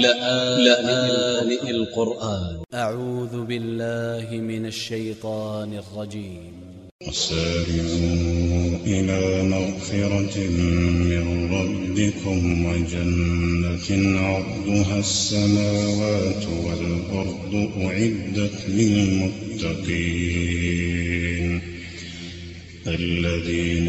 لآن القرآن. أ ع و ذ ب ا ل ل ه من ا ل ش ي ط ا ن ا ل ج ي م وسارعوا إلى مغفرة من ربكم وجنة عرضها السماوات والأرض أعدت للمتقين. الذين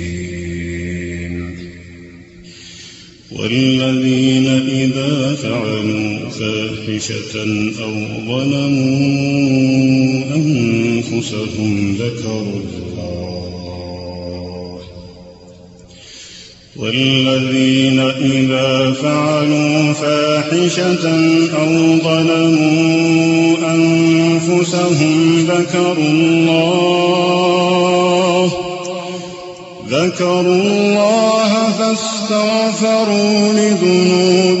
فاحشة أو ظلموا أنفسهم ذكروا الله. والذين إذا فعلوا فاحشة أو ظلموا أنفسهم ذكروا الله. ذكروا الله فاستغفروا لذنوبهم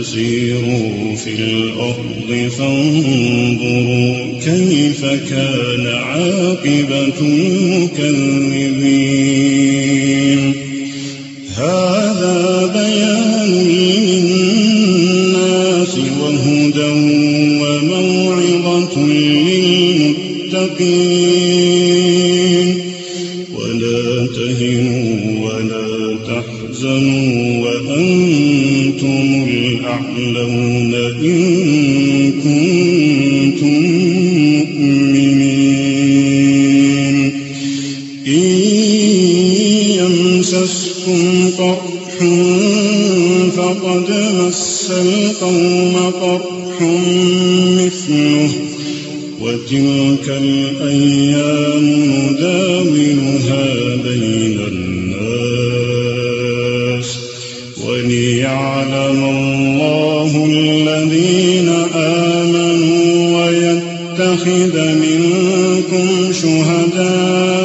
فسيروا في الأرض فانظروا كيف كان عاقبة المكذبين. هذا بيان تحزنوا وأنتم الأعلون إن كنتم مؤمنين. إن يمسسكم قرح فقد مس القوم قرح مثله وتلك الأيام نداولها بين الله الذين آمنوا ويتخذ منكم شهداء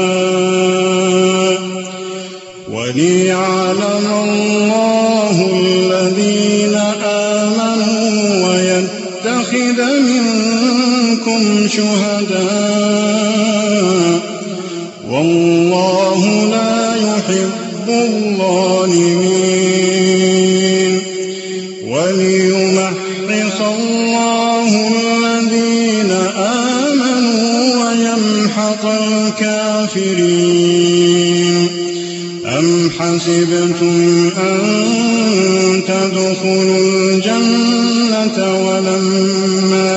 وليعلم الله الذين آمنوا ويتخذ منكم شهداء والله لا يحب الظالمين وليمحص الله الذين آمنوا ويمحق الكافرين. أم حسبتم أن تدخلوا الجنة ولما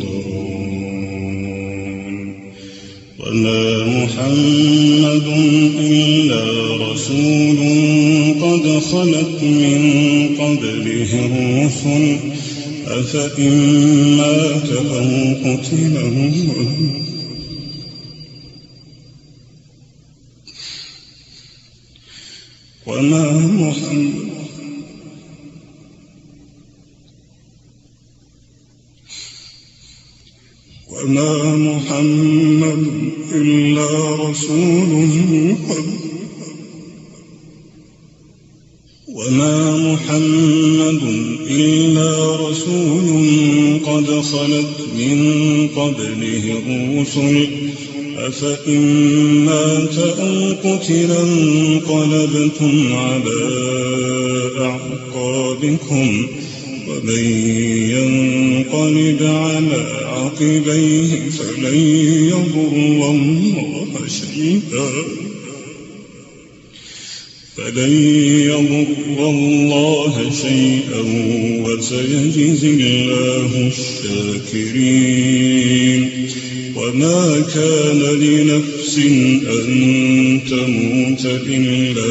وما محمد إلا رسول قد خلت من قبله الرسل أفإن مات أو قتل وما محمد وما محمد إلا رسول قد وما محمد إلا رسول قد خلت من قبله الرسل. أفإن مات أو قتل انقلبتم على أعقابكم. ومن ينقلب على عقبيه فلن يضر الله شيئا. فلن يضر الله شيئا وسيجزي الله الشاكرين. وما كان لنفس أن تموت إلا